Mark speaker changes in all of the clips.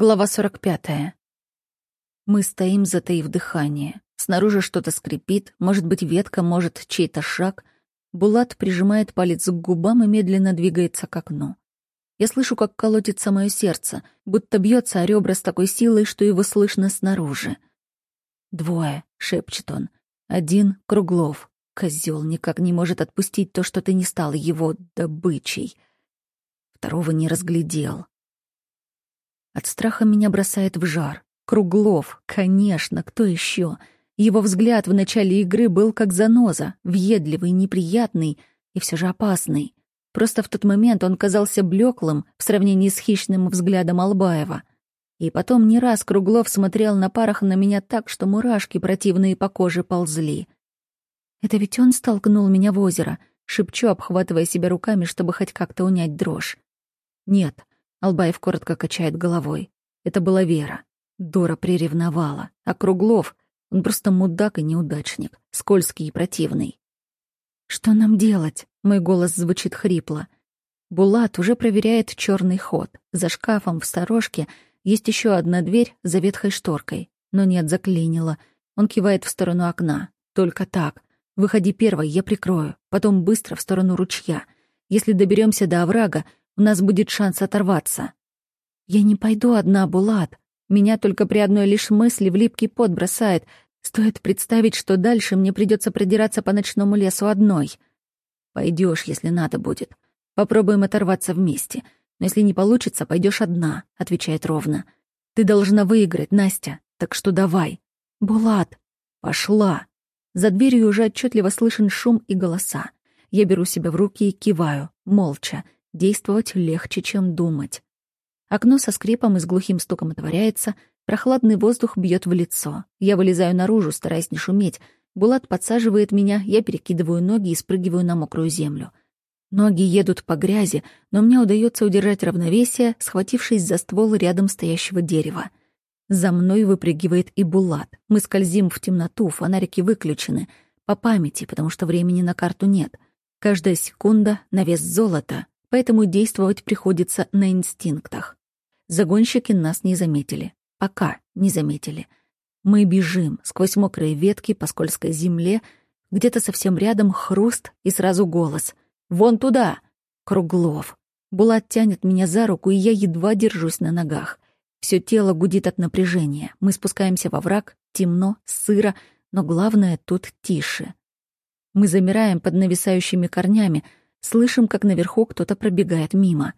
Speaker 1: Глава 45. Мы стоим, затаив дыхание. Снаружи что-то скрипит, может быть, ветка, может, чей-то шаг. Булат прижимает палец к губам и медленно двигается к окну. Я слышу, как колотится мое сердце, будто бьется о ребра с такой силой, что его слышно снаружи. «Двое», — шепчет он. «Один — Круглов. Козел никак не может отпустить то, что ты не стал его добычей. Второго не разглядел. От страха меня бросает в жар. Круглов, конечно, кто еще? Его взгляд в начале игры был как заноза, въедливый, неприятный и все же опасный. Просто в тот момент он казался блеклым в сравнении с хищным взглядом Албаева. И потом не раз Круглов смотрел на парах на меня так, что мурашки противные по коже ползли. «Это ведь он столкнул меня в озеро», — шепчу, обхватывая себя руками, чтобы хоть как-то унять дрожь. «Нет», Албаев коротко качает головой. Это была Вера. Дора приревновала. А Круглов, он просто мудак и неудачник, скользкий и противный. «Что нам делать?» — мой голос звучит хрипло. Булат уже проверяет черный ход. За шкафом в сторожке есть еще одна дверь за ветхой шторкой. Но нет, заклинило. Он кивает в сторону окна. Только так. Выходи первой, я прикрою. Потом быстро в сторону ручья. Если доберемся до оврага, у нас будет шанс оторваться. Я не пойду одна, Булат. Меня только при одной лишь мысли в липкий пот бросает. Стоит представить, что дальше мне придется продираться по ночному лесу одной. Пойдешь, если надо будет. Попробуем оторваться вместе. Но если не получится, пойдешь одна, отвечает ровно. Ты должна выиграть, Настя. Так что давай. Булат. Пошла. За дверью уже отчетливо слышен шум и голоса. Я беру себя в руки и киваю, молча. Действовать легче, чем думать. Окно со скрипом и с глухим стуком отворяется, прохладный воздух бьет в лицо. Я вылезаю наружу, стараясь не шуметь. Булат подсаживает меня, я перекидываю ноги и спрыгиваю на мокрую землю. Ноги едут по грязи, но мне удается удержать равновесие, схватившись за ствол рядом стоящего дерева. За мной выпрыгивает и Булат. Мы скользим в темноту, фонарики выключены. По памяти, потому что времени на карту нет. Каждая секунда — на вес золота поэтому действовать приходится на инстинктах. Загонщики нас не заметили. Пока не заметили. Мы бежим сквозь мокрые ветки по скользкой земле, где-то совсем рядом хруст и сразу голос. «Вон туда!» Круглов. Булат тянет меня за руку, и я едва держусь на ногах. Все тело гудит от напряжения. Мы спускаемся во враг, темно, сыро, но главное, тут тише. Мы замираем под нависающими корнями, Слышим, как наверху кто-то пробегает мимо.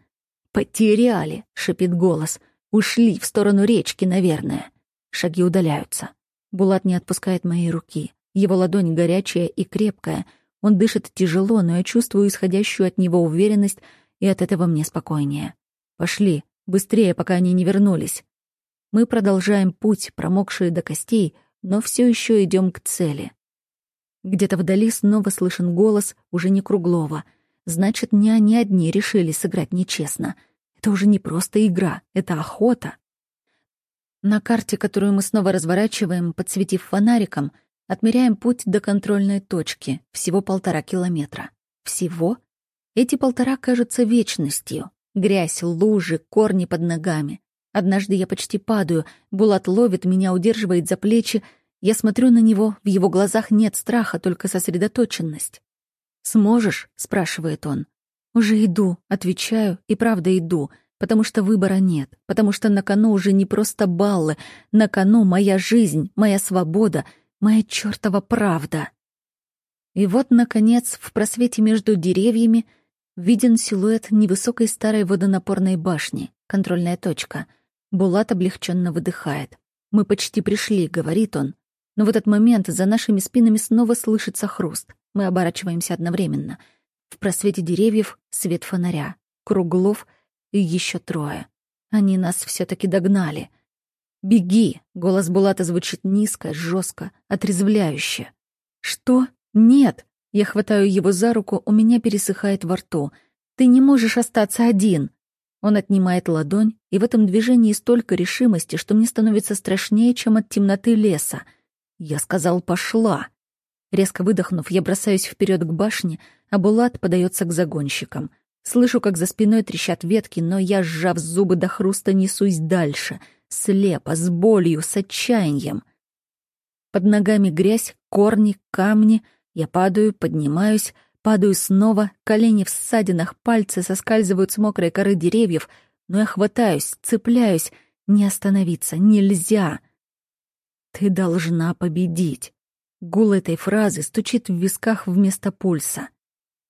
Speaker 1: «Потеряли!» — шипит голос. «Ушли в сторону речки, наверное». Шаги удаляются. Булат не отпускает моей руки. Его ладонь горячая и крепкая. Он дышит тяжело, но я чувствую исходящую от него уверенность, и от этого мне спокойнее. «Пошли, быстрее, пока они не вернулись». Мы продолжаем путь, промокшие до костей, но все еще идем к цели. Где-то вдали снова слышен голос, уже не Круглова — Значит, не они одни решили сыграть нечестно. Это уже не просто игра, это охота. На карте, которую мы снова разворачиваем, подсветив фонариком, отмеряем путь до контрольной точки, всего полтора километра. Всего? Эти полтора кажутся вечностью. Грязь, лужи, корни под ногами. Однажды я почти падаю, Булат ловит меня, удерживает за плечи. Я смотрю на него, в его глазах нет страха, только сосредоточенность. «Сможешь?» — спрашивает он. «Уже иду», — отвечаю, и правда иду, потому что выбора нет, потому что на кону уже не просто баллы, на кону моя жизнь, моя свобода, моя чертова правда. И вот, наконец, в просвете между деревьями виден силуэт невысокой старой водонапорной башни, контрольная точка. Булат облегченно выдыхает. «Мы почти пришли», — говорит он. Но в этот момент за нашими спинами снова слышится хруст. Мы оборачиваемся одновременно. В просвете деревьев свет фонаря, Круглов и еще трое. Они нас все таки догнали. «Беги!» — голос Булата звучит низко, жестко, отрезвляюще. «Что? Нет!» Я хватаю его за руку, у меня пересыхает во рту. «Ты не можешь остаться один!» Он отнимает ладонь, и в этом движении столько решимости, что мне становится страшнее, чем от темноты леса. Я сказал «пошла». Резко выдохнув, я бросаюсь вперед к башне, а Булат подается к загонщикам. Слышу, как за спиной трещат ветки, но я, сжав зубы до хруста, несусь дальше. Слепо, с болью, с отчаянием. Под ногами грязь, корни, камни. Я падаю, поднимаюсь, падаю снова, колени в ссадинах, пальцы соскальзывают с мокрой коры деревьев, но я хватаюсь, цепляюсь. Не остановиться нельзя. Ты должна победить. Гул этой фразы стучит в висках вместо пульса.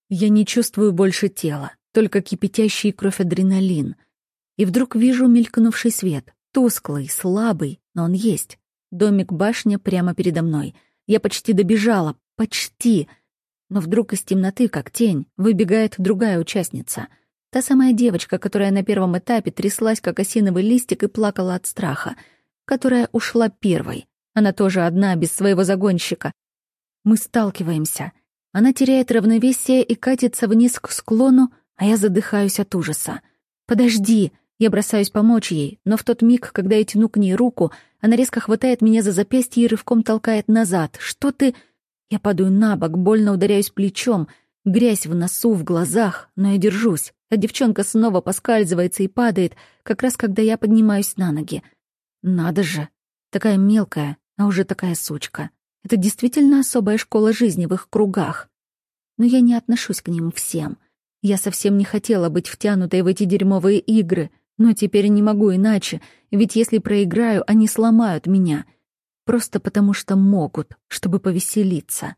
Speaker 1: Я не чувствую больше тела, только кипятящий кровь адреналин. И вдруг вижу мелькнувший свет, тусклый, слабый, но он есть. Домик-башня прямо передо мной. Я почти добежала, почти. Но вдруг из темноты, как тень, выбегает другая участница. Та самая девочка, которая на первом этапе тряслась, как осиновый листик, и плакала от страха. Которая ушла первой. Она тоже одна, без своего загонщика. Мы сталкиваемся. Она теряет равновесие и катится вниз к склону, а я задыхаюсь от ужаса. «Подожди!» Я бросаюсь помочь ей, но в тот миг, когда я тяну к ней руку, она резко хватает меня за запястье и рывком толкает назад. «Что ты...» Я падаю на бок, больно ударяюсь плечом. Грязь в носу, в глазах, но я держусь. А девчонка снова поскальзывается и падает, как раз когда я поднимаюсь на ноги. Надо же, такая мелкая, а уже такая сучка. Это действительно особая школа жизни в их кругах. Но я не отношусь к ним всем. Я совсем не хотела быть втянутой в эти дерьмовые игры, но теперь не могу иначе, ведь если проиграю, они сломают меня. Просто потому что могут, чтобы повеселиться.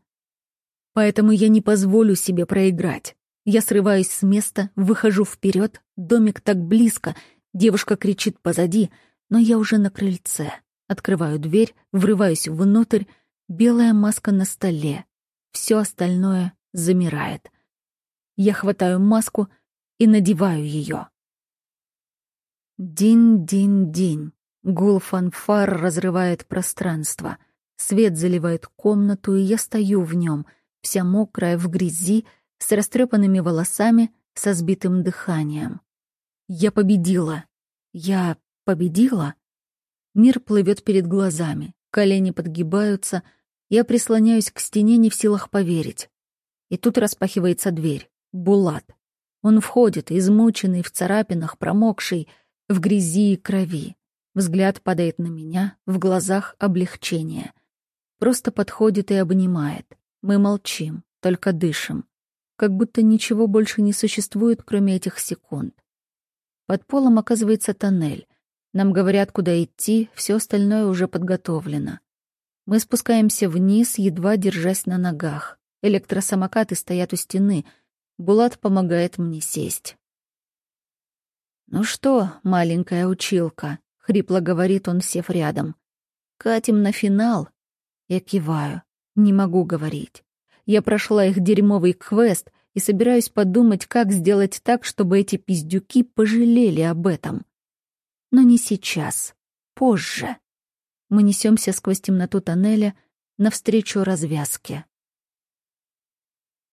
Speaker 1: Поэтому я не позволю себе проиграть. Я срываюсь с места, выхожу вперед, домик так близко, девушка кричит позади, но я уже на крыльце. Открываю дверь, врываюсь внутрь, Белая маска на столе. Все остальное замирает. Я хватаю маску и надеваю ее. День-день-день. Гул фанфар разрывает пространство. Свет заливает комнату, и я стою в нем, вся мокрая в грязи, с растрепанными волосами, со сбитым дыханием. Я победила. Я победила? Мир плывет перед глазами. Колени подгибаются, я прислоняюсь к стене, не в силах поверить. И тут распахивается дверь. Булат. Он входит, измученный, в царапинах, промокший, в грязи и крови. Взгляд падает на меня, в глазах облегчение. Просто подходит и обнимает. Мы молчим, только дышим. Как будто ничего больше не существует, кроме этих секунд. Под полом оказывается тоннель. Нам говорят, куда идти, все остальное уже подготовлено. Мы спускаемся вниз, едва держась на ногах. Электросамокаты стоят у стены. Булат помогает мне сесть. «Ну что, маленькая училка?» — хрипло говорит он, сев рядом. «Катим на финал?» Я киваю. Не могу говорить. Я прошла их дерьмовый квест и собираюсь подумать, как сделать так, чтобы эти пиздюки пожалели об этом. Но не сейчас. Позже. Мы несемся сквозь темноту тоннеля навстречу развязке.